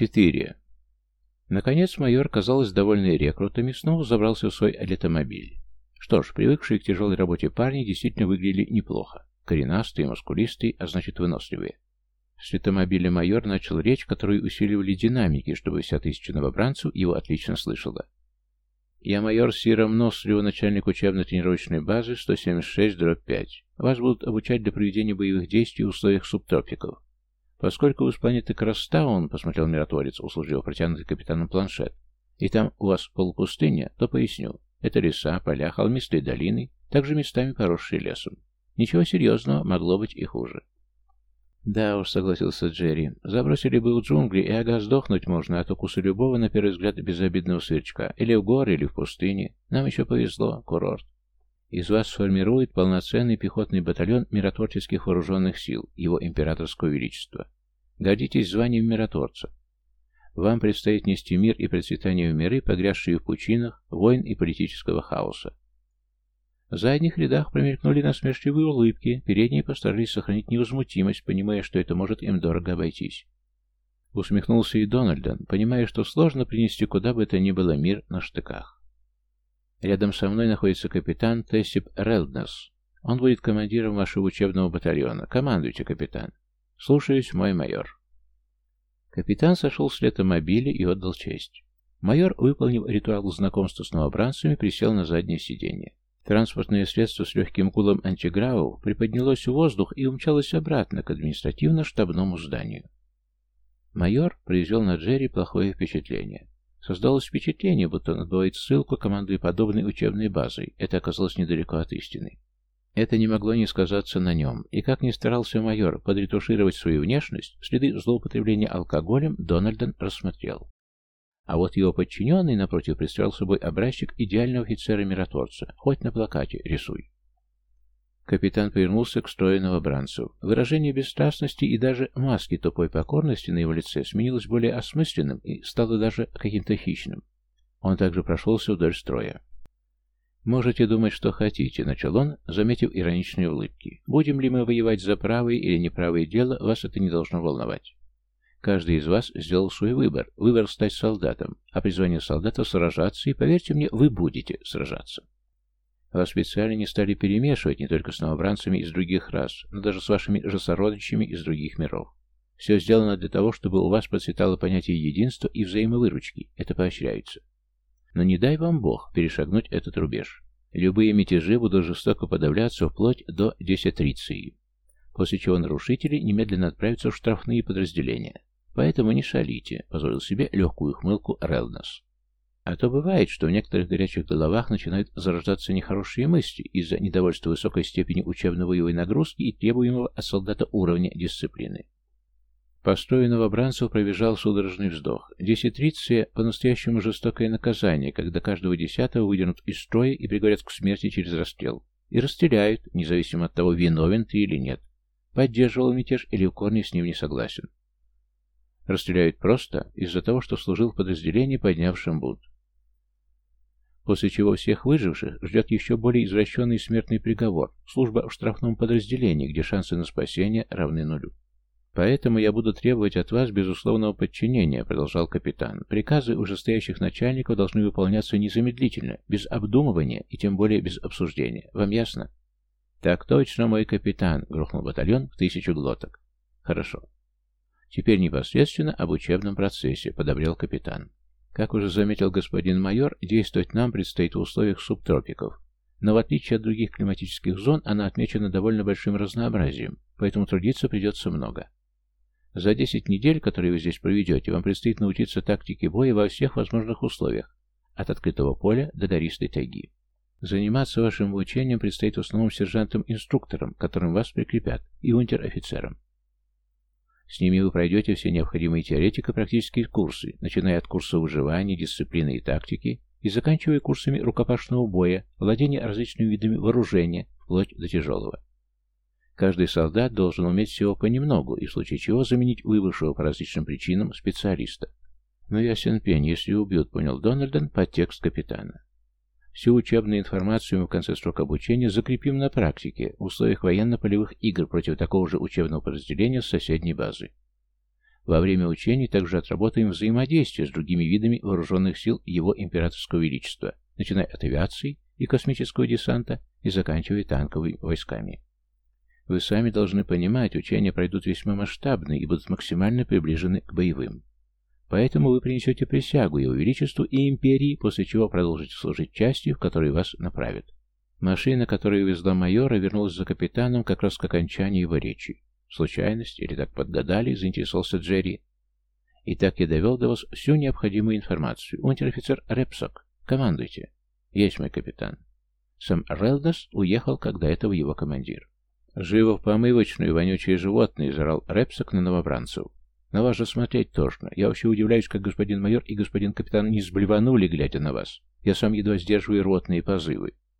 4. Наконец майор, казалось, довольный рекрутами, снова забрался в свой летомобиль. Что ж, привыкшие к тяжелой работе парни действительно выглядели неплохо. Коренастые, мускулистые, а значит выносливые. С летомобиля майор начал речь, которую усиливали динамики, чтобы вся тысяча новобранцев его отлично слышала. «Я майор Сиром Нослева, начальник учебно-тренировочной базы 176-5. Вас будут обучать для проведения боевых действий в условиях субтропиков. Поскольку вы с планеты Крастаун, посмотрел миротворец, услужив протянутый капитаном планшет, и там у вас полупустыня, то поясню. Это леса, поля, холмистые долины, также местами поросшие лесом. Ничего серьезного, могло быть и хуже. «Да уж», — согласился Джерри, — «забросили бы в джунгли, и ага, сдохнуть можно от укуса любого, на первый взгляд, безобидного сверчка. Или в горе, или в пустыне. Нам еще повезло, курорт. Из вас сформирует полноценный пехотный батальон миротворческих вооруженных сил, его императорского величества. Гордитесь званием миротворца. Вам предстоит нести мир и процветание в миры, погрязшие в пучинах, войн и политического хаоса. В задних рядах промелькнули насмешливые улыбки, передние постарались сохранить невозмутимость, понимая, что это может им дорого обойтись. Усмехнулся и Дональдон, понимая, что сложно принести куда бы это ни было мир на штыках. Рядом со мной находится капитан Тессип Релднес. Он будет командиром вашего учебного батальона. Командуйте, капитан. Слушаюсь, мой майор. Капитан сошел с летомобиля и отдал честь. Майор, выполнив ритуал знакомства с новобранцами, присел на заднее сиденье. Транспортное средство с легким гулом антигравов приподнялось в воздух и умчалось обратно к административно-штабному зданию. Майор произвел на Джерри плохое впечатление. Создалось впечатление, будто он отбывает ссылку, командуя подобной учебной базой. Это оказалось недалеко от истины. Это не могло не сказаться на нем, и как ни старался майор подретушировать свою внешность, следы злоупотребления алкоголем Дональден рассмотрел. А вот его подчиненный, напротив, представлял собой образчик идеального офицера-миротворца, хоть на плакате рисуй. Капитан повернулся к строю новобранцев. Выражение бесстрастности и даже маски тупой покорности на его лице сменилось более осмысленным и стало даже каким-то хищным. Он также прошелся вдоль строя. «Можете думать, что хотите», — начал он, заметив ироничные улыбки. «Будем ли мы воевать за правое или неправое дело, вас это не должно волновать. Каждый из вас сделал свой выбор, выбор стать солдатом, а призвание солдата сражаться, и, поверьте мне, вы будете сражаться». Вас специально не стали перемешивать не только с новобранцами из других рас, но даже с вашими же сородичами из других миров. Все сделано для того, чтобы у вас процветало понятие единства и взаимовыручки. Это поощряется. Но не дай вам Бог перешагнуть этот рубеж. Любые мятежи будут жестоко подавляться вплоть до десятриции. После чего нарушители немедленно отправятся в штрафные подразделения. Поэтому не шалите, позволил себе легкую ухмылку Релнос. А то бывает, что в некоторых горячих головах начинают зарождаться нехорошие мысли из-за недовольства высокой степени учебно-боевой нагрузки и требуемого от солдата уровня дисциплины. По строю новобранцев пробежал судорожный вздох. Десятриция – по-настоящему жестокое наказание, когда каждого десятого выдернут из строя и приговорят к смерти через расстрел. И расстреляют, независимо от того, виновен ты или нет. Поддерживал мятеж или в корне с ним не согласен. Расстреляют просто из-за того, что служил в подразделении, поднявшем бунт после чего всех выживших ждет еще более извращенный смертный приговор, служба в штрафном подразделении, где шансы на спасение равны нулю. «Поэтому я буду требовать от вас безусловного подчинения», — продолжал капитан. «Приказы ужестоящих начальников должны выполняться незамедлительно, без обдумывания и тем более без обсуждения. Вам ясно?» «Так точно, мой капитан», — грохнул батальон в тысячу глоток. «Хорошо. Теперь непосредственно об учебном процессе», — подобрел капитан. Как уже заметил господин майор, действовать нам предстоит в условиях субтропиков. Но в отличие от других климатических зон, она отмечена довольно большим разнообразием, поэтому трудиться придется много. За 10 недель, которые вы здесь проведете, вам предстоит научиться тактике боя во всех возможных условиях, от открытого поля до гористой тайги. Заниматься вашим обучением предстоит в основном сержантам-инструкторам, которым вас прикрепят, и унтер-офицерам. С ними вы пройдете все необходимые теоретико-практические курсы, начиная от курса выживания, дисциплины и тактики, и заканчивая курсами рукопашного боя, владения различными видами вооружения, вплоть до тяжелого. Каждый солдат должен уметь всего понемногу, и в случае чего заменить выбывшего по различным причинам специалиста. Но ясен пень, если убьют, понял Дональден под текст капитана. Всю учебную информацию мы в конце срока обучения закрепим на практике в условиях военно-полевых игр против такого же учебного подразделения с соседней базы. Во время учений также отработаем взаимодействие с другими видами вооруженных сил Его Императорского Величества, начиная от авиации и космического десанта и заканчивая танковыми войсками. Вы сами должны понимать, учения пройдут весьма масштабные и будут максимально приближены к боевым. Поэтому вы принесете присягу Его Величеству и Империи, после чего продолжите служить частью, в которой вас направят. Машина, которая везла майора, вернулась за капитаном как раз к окончанию его речи. Случайность или так подгадали, заинтересовался Джерри. Итак, я довел до вас всю необходимую информацию. Унтер-офицер Репсок, командуйте. Есть мой капитан. Сам Релдас уехал, когда этого его командир. «Живо в помывочную, вонючие животные!» — зарал Репсок на новобранцев. «На вас же смотреть тошно. Я вообще удивляюсь, как господин майор и господин капитан не сблеванули, глядя на вас. Я сам едва сдерживаю ротные позывы.